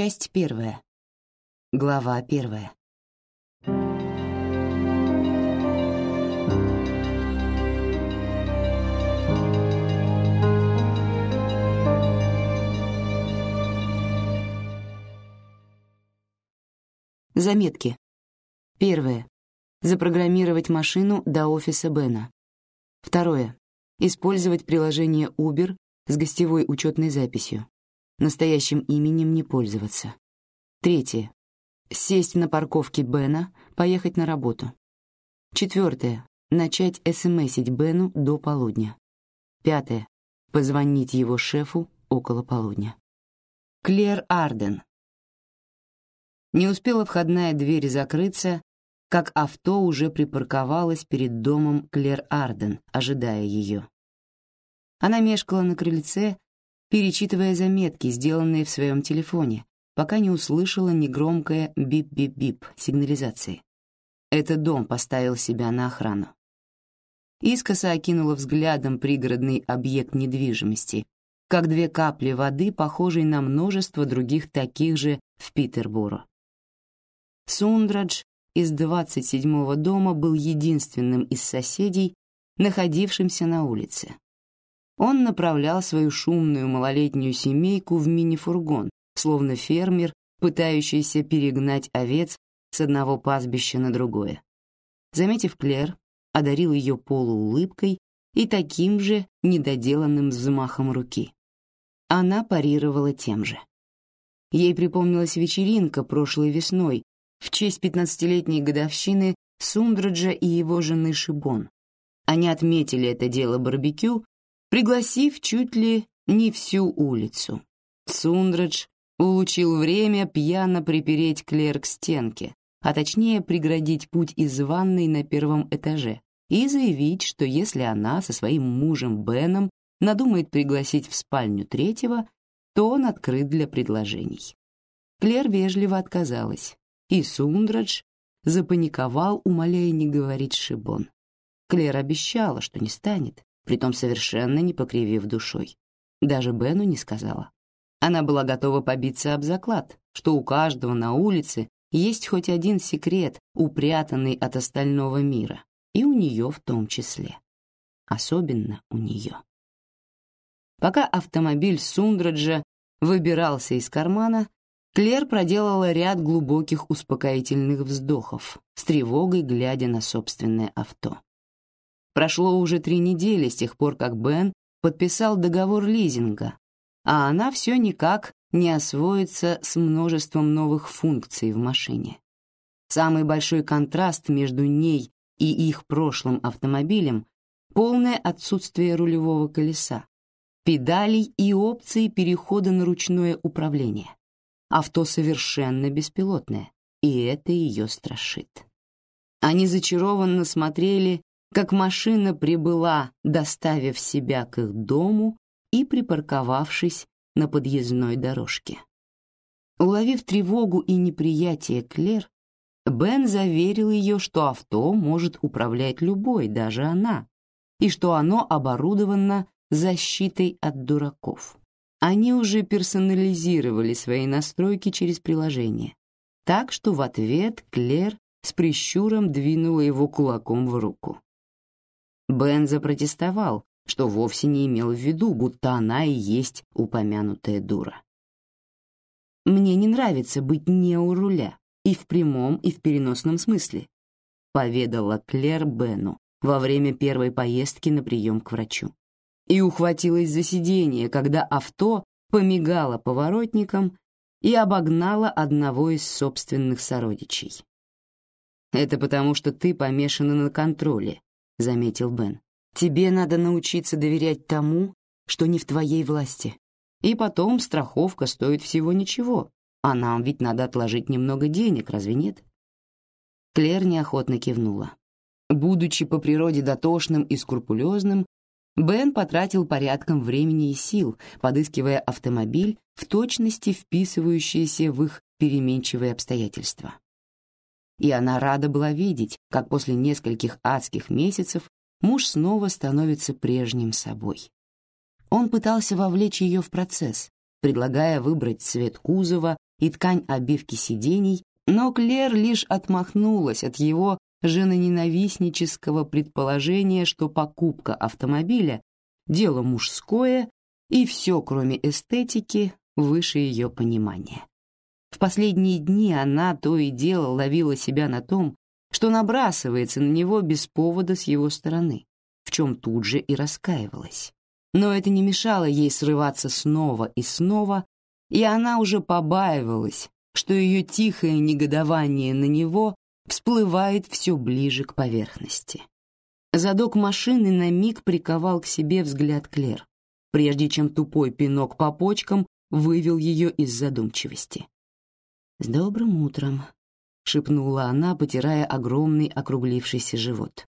Часть первая. Глава первая. Заметки. Первое. Запрограммировать машину до офиса Бена. Второе. Использовать приложение Uber с гостевой учетной записью. Настоящим именем не пользоваться. Третье. Сесть на парковке Бена, поехать на работу. Четвертое. Начать смсить Бену до полудня. Пятое. Позвонить его шефу около полудня. Клер Арден. Не успела входная дверь закрыться, как авто уже припарковалось перед домом Клер Арден, ожидая ее. Она мешкала на крыльце, перечитывая заметки, сделанные в своем телефоне, пока не услышала негромкое бип-бип-бип сигнализации. Этот дом поставил себя на охрану. Искоса окинула взглядом пригородный объект недвижимости, как две капли воды, похожие на множество других таких же в Питерборо. Сундрадж из 27-го дома был единственным из соседей, находившимся на улице он направлял свою шумную малолетнюю семейку в мини-фургон, словно фермер, пытающийся перегнать овец с одного пастбища на другое. Заметив Клер, одарил ее полуулыбкой и таким же недоделанным взмахом руки. Она парировала тем же. Ей припомнилась вечеринка прошлой весной в честь пятнадцатилетней годовщины Сундраджа и его жены Шибон. Они отметили это дело барбекю пригласив чуть ли не всю улицу. Сундрадж улучил время пьяно припереть Клер к стенке, а точнее преградить путь из ванной на первом этаже и заявить, что если она со своим мужем Беном надумает пригласить в спальню третьего, то он открыт для предложений. Клер вежливо отказалась, и Сундрадж запаниковал, умоляя не говорить Шибон. Клер обещала, что не станет, притом совершенно не покривив душой. Даже Бену не сказала. Она была готова побиться об заклад, что у каждого на улице есть хоть один секрет, упрятанный от остального мира, и у нее в том числе. Особенно у нее. Пока автомобиль Сундраджа выбирался из кармана, Клер проделала ряд глубоких успокоительных вздохов, с тревогой глядя на собственное авто. Прошло уже три недели с тех пор, как Бен подписал договор лизинга, а она все никак не освоится с множеством новых функций в машине. Самый большой контраст между ней и их прошлым автомобилем — полное отсутствие рулевого колеса, педалей и опций перехода на ручное управление. Авто совершенно беспилотное, и это ее страшит. Они зачарованно смотрели как машина прибыла, доставив себя к их дому и припарковавшись на подъездной дорожке. Уловив тревогу и неприятие Клер, Бен заверил ее, что авто может управлять любой, даже она, и что оно оборудовано защитой от дураков. Они уже персонализировали свои настройки через приложение, так что в ответ Клер с прищуром двинула его кулаком в руку. Бен запротестовал, что вовсе не имел в виду, будто она и есть упомянутая дура. «Мне не нравится быть не у руля, и в прямом, и в переносном смысле», поведала Клер Бену во время первой поездки на прием к врачу. И ухватилась за сиденье, когда авто помигало поворотником и обогнало одного из собственных сородичей. «Это потому, что ты помешана на контроле», — заметил Бен. «Тебе надо научиться доверять тому, что не в твоей власти. И потом страховка стоит всего ничего, а нам ведь надо отложить немного денег, разве нет?» Клер неохотно кивнула. Будучи по природе дотошным и скрупулезным, Бен потратил порядком времени и сил, подыскивая автомобиль, в точности вписывающийся в их переменчивые обстоятельства и она рада была видеть, как после нескольких адских месяцев муж снова становится прежним собой. Он пытался вовлечь ее в процесс, предлагая выбрать цвет кузова, и ткань обивки сидений, но Клер лишь отмахнулась от его женоненавистнического предположения, что покупка автомобиля — дело мужское, и все, кроме эстетики, выше ее понимания. В последние дни она то и дело ловила себя на том, что набрасывается на него без повода с его стороны, в чем тут же и раскаивалась. Но это не мешало ей срываться снова и снова, и она уже побаивалась, что ее тихое негодование на него всплывает все ближе к поверхности. Задок машины на миг приковал к себе взгляд Клер, прежде чем тупой пинок по почкам вывел ее из задумчивости. «С добрым утром», — шепнула она, потирая огромный округлившийся живот.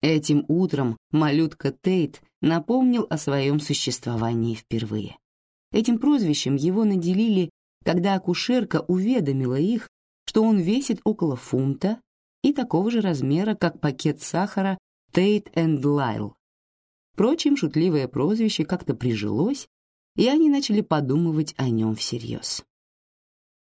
Этим утром малютка Тейт напомнил о своем существовании впервые. Этим прозвищем его наделили, когда акушерка уведомила их, что он весит около фунта и такого же размера, как пакет сахара Тейт энд Лайл. Впрочем, шутливое прозвище как-то прижилось, и они начали подумывать о нем всерьез.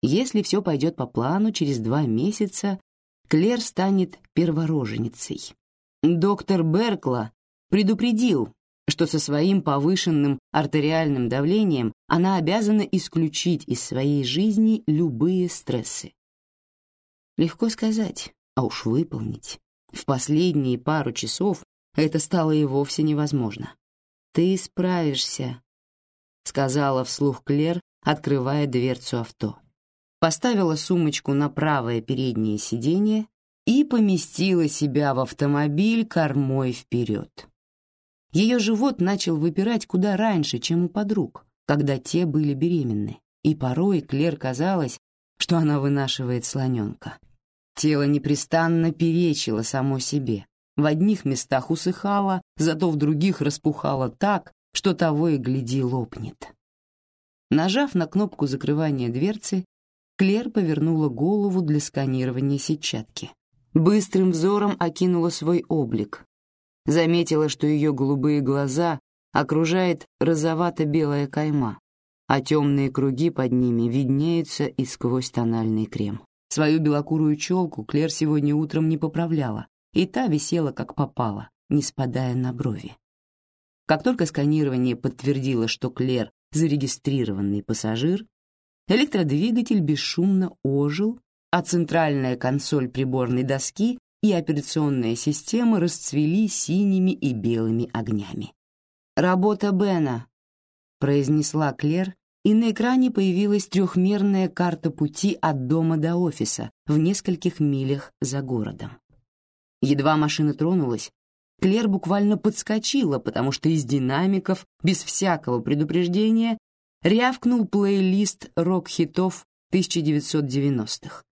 Если все пойдет по плану, через два месяца Клер станет первороженицей. Доктор Беркла предупредил, что со своим повышенным артериальным давлением она обязана исключить из своей жизни любые стрессы. Легко сказать, а уж выполнить. В последние пару часов это стало и вовсе невозможно. «Ты справишься», — сказала вслух Клер, открывая дверцу авто поставила сумочку на правое переднее сиденье и поместила себя в автомобиль кормой вперед. Ее живот начал выпирать куда раньше, чем у подруг, когда те были беременны, и порой Клер казалось, что она вынашивает слоненка. Тело непрестанно перечило само себе. В одних местах усыхало, зато в других распухало так, что того и гляди лопнет. Нажав на кнопку закрывания дверцы, Клер повернула голову для сканирования сетчатки. Быстрым взором окинула свой облик. Заметила, что ее голубые глаза окружает розовато-белая кайма, а темные круги под ними виднеются и сквозь тональный крем. Свою белокурую челку Клер сегодня утром не поправляла, и та висела как попало, не спадая на брови. Как только сканирование подтвердило, что Клер — зарегистрированный пассажир, Электродвигатель бесшумно ожил, а центральная консоль приборной доски и операционная система расцвели синими и белыми огнями. «Работа Бена», — произнесла Клер, и на экране появилась трехмерная карта пути от дома до офиса в нескольких милях за городом. Едва машина тронулась, Клер буквально подскочила, потому что из динамиков, без всякого предупреждения, рявкнул плейлист рок-хитов 1990-х.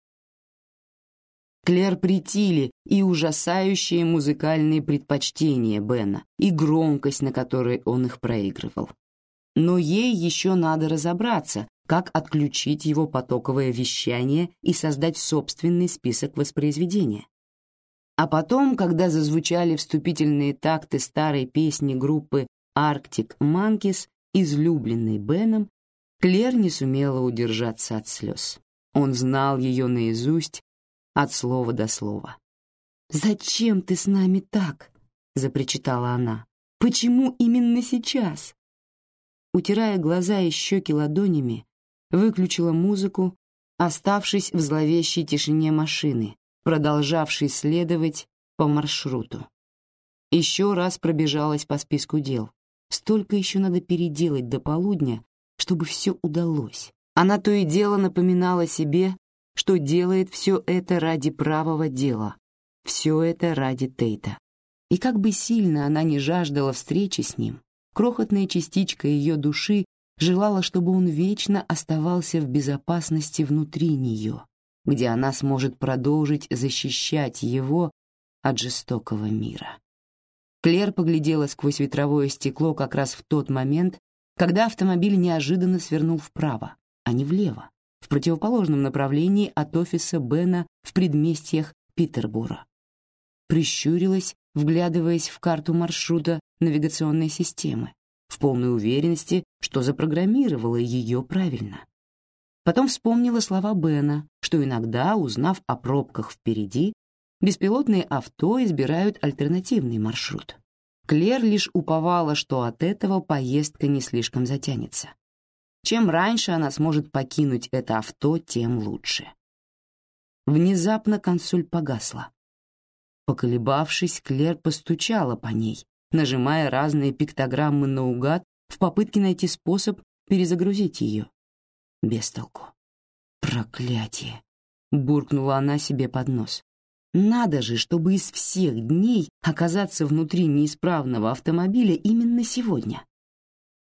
Клер притили и ужасающие музыкальные предпочтения Бена, и громкость, на которой он их проигрывал. Но ей еще надо разобраться, как отключить его потоковое вещание и создать собственный список воспроизведения. А потом, когда зазвучали вступительные такты старой песни группы Arctic Monkeys, излюбленной Беном, Клер не сумела удержаться от слез. Он знал ее наизусть от слова до слова. «Зачем ты с нами так?» — запричитала она. «Почему именно сейчас?» Утирая глаза и щеки ладонями, выключила музыку, оставшись в зловещей тишине машины, продолжавшей следовать по маршруту. Еще раз пробежалась по списку дел, Столько еще надо переделать до полудня, чтобы все удалось. Она то и дело напоминала себе, что делает все это ради правого дела, все это ради Тейта. И как бы сильно она не жаждала встречи с ним, крохотная частичка ее души желала, чтобы он вечно оставался в безопасности внутри нее, где она сможет продолжить защищать его от жестокого мира. Клер поглядела сквозь ветровое стекло как раз в тот момент, когда автомобиль неожиданно свернул вправо, а не влево, в противоположном направлении от офиса Бена в предместьях Питербора. Прищурилась, вглядываясь в карту маршрута навигационной системы, в полной уверенности, что запрограммировала ее правильно. Потом вспомнила слова Бена, что иногда, узнав о пробках впереди, беспилотные авто избирают альтернативный маршрут. Клер лишь уповала, что от этого поездка не слишком затянется. Чем раньше она сможет покинуть это авто, тем лучше. Внезапно консоль погасла. Поколебавшись, Клер постучала по ней, нажимая разные пиктограммы наугад в попытке найти способ перезагрузить ее. Без. «Проклятие!» — буркнула она себе под нос. «Надо же, чтобы из всех дней оказаться внутри неисправного автомобиля именно сегодня!»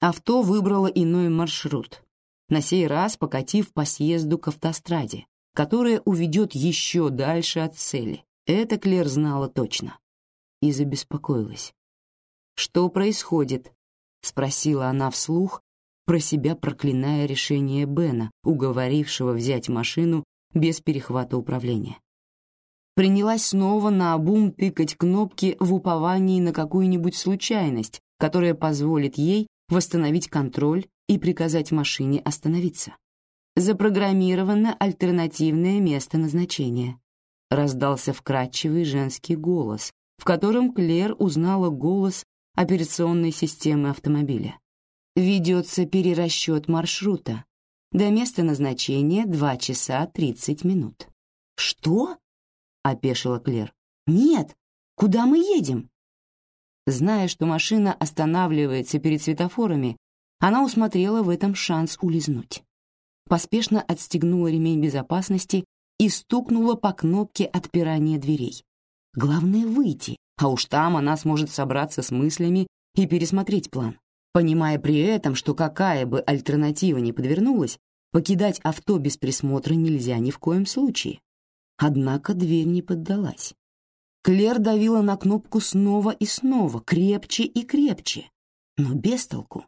Авто выбрало иной маршрут, на сей раз покатив по съезду к автостраде, которая уведет еще дальше от цели. Это Клер знала точно. И забеспокоилась. «Что происходит?» — спросила она вслух, про себя проклиная решение Бена, уговорившего взять машину без перехвата управления. Принялась снова наобум тыкать кнопки в уповании на какую-нибудь случайность, которая позволит ей восстановить контроль и приказать машине остановиться. Запрограммировано альтернативное место назначения. Раздался вкрадчивый женский голос, в котором Клер узнала голос операционной системы автомобиля. Ведется перерасчет маршрута. До места назначения 2 часа 30 минут. «Что?» — опешила Клер. «Нет! Куда мы едем?» Зная, что машина останавливается перед светофорами, она усмотрела в этом шанс улизнуть. Поспешно отстегнула ремень безопасности и стукнула по кнопке отпирания дверей. Главное — выйти, а уж там она сможет собраться с мыслями и пересмотреть план понимая при этом, что какая бы альтернатива ни подвернулась, покидать авто без присмотра нельзя ни в коем случае. Однако дверь не поддалась. Клер давила на кнопку снова и снова, крепче и крепче, но без толку.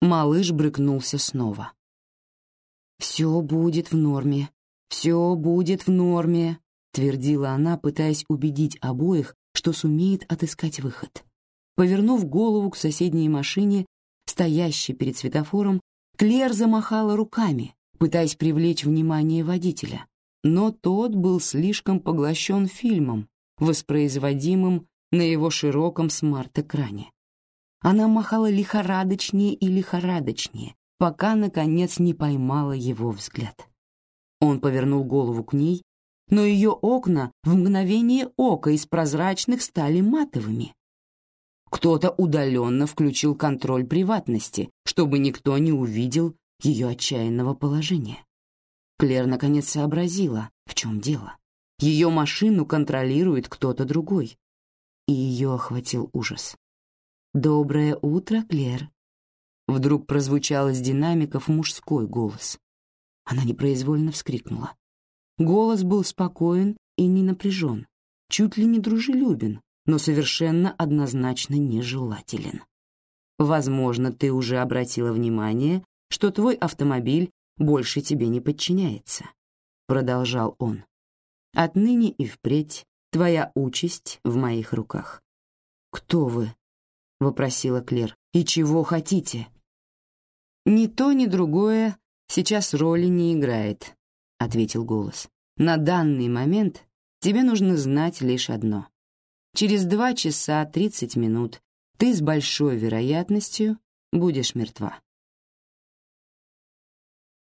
Малыш брыкнулся снова. «Все будет в норме, все будет в норме», — твердила она, пытаясь убедить обоих, что сумеет отыскать выход. Повернув голову к соседней машине, стоящей перед светофором, Клер замахала руками, пытаясь привлечь внимание водителя, но тот был слишком поглощен фильмом, воспроизводимым на его широком смарт-экране. Она махала лихорадочнее и лихорадочнее, пока, наконец, не поймала его взгляд. Он повернул голову к ней, но ее окна в мгновение ока из прозрачных стали матовыми, кто-то удаленно включил контроль приватности, чтобы никто не увидел ее отчаянного положения. Клер наконец сообразила, в чем дело. Ее машину контролирует кто-то другой. И ее охватил ужас. «Доброе утро, Клер!» Вдруг прозвучал из динамиков мужской голос. Она непроизвольно вскрикнула. Голос был спокоен и не напряжен, чуть ли не дружелюбен, но совершенно однозначно нежелателен. Возможно, ты уже обратила внимание, что твой автомобиль больше тебе не подчиняется, продолжал он. Отныне и впредь твоя участь в моих руках. Кто вы? вопросила Клер. И чего хотите? Ни то, ни другое сейчас роли не играет, ответил голос. На данный момент тебе нужно знать лишь одно. Через два часа тридцать минут ты с большой вероятностью будешь мертва.